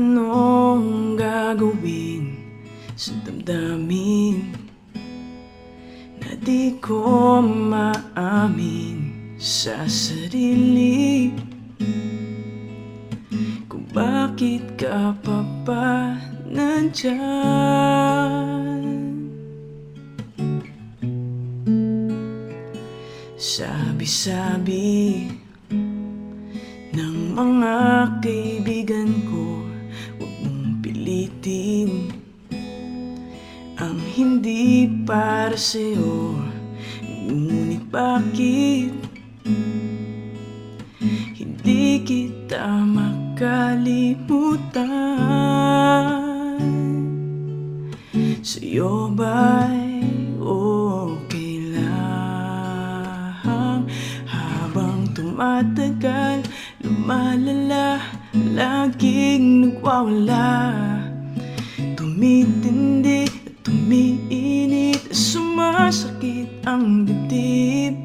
anong gagawin sa damdamin Na di ko maamin sa sarili? Kung bakit ka pa ba nandyan? Sabi-sabi ng mga kaibigan ko pilitin Ang hindi para sa'yo Ngunit bakit? Hindi kita makalimutan. Sa'yo ba'y okay lang? Habang tumatagal Lumalala Laging nagwawala Tumitindi at tumiinit Sumasakit ang dibdib.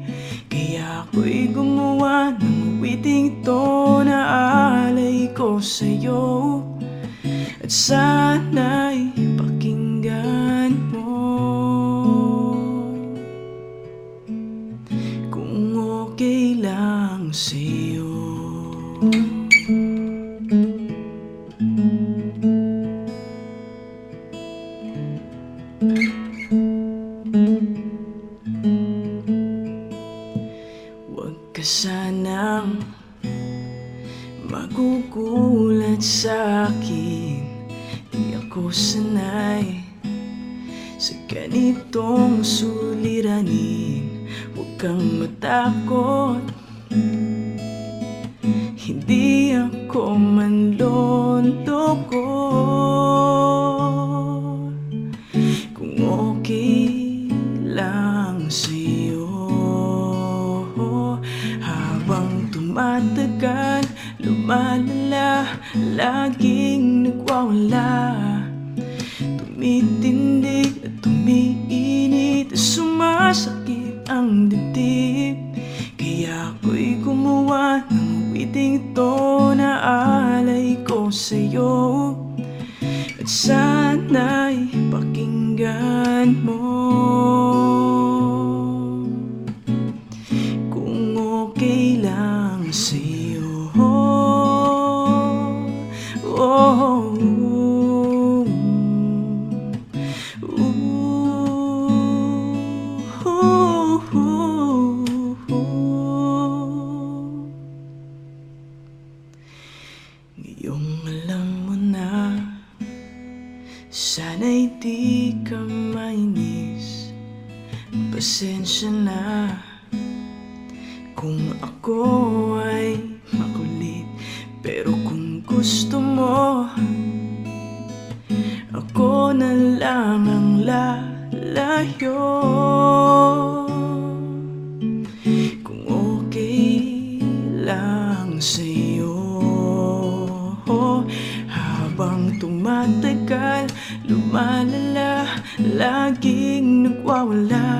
Kaya ako'y gumawa ng witing ito Na alay ko sa'yo. At sana'y ka sanang magugulat sa akin. Di ako sanay sa ganitong suliranin. Huwag kang matakot. Hindi ako manloloko Laging nagwawala. Tumitindig at tumiinit. Sumasakit ang dibdib. Kaya ako'y gumawa ng witing ito Na alay ko sa'yo. At sana'y pakinggan mo. Kung okay lang sa'yo Ngayong alam mo na Sana'y di ka mainis. Pasensya na Kung ako ay makulit. Pero kung gusto mo Ako na lang ang lalayo Malala, laging nagwawala.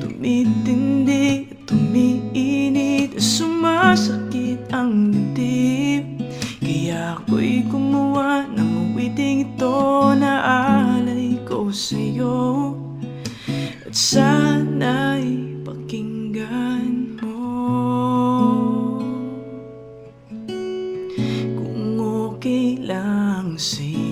Tumitindi at tumiinit at Sumasakit ang dibdib Kaya ako'y gumawa ng uwiting ito Na alay ko sa'yo. At sana'y pakinggan mo. Kung okay lang sa'yo.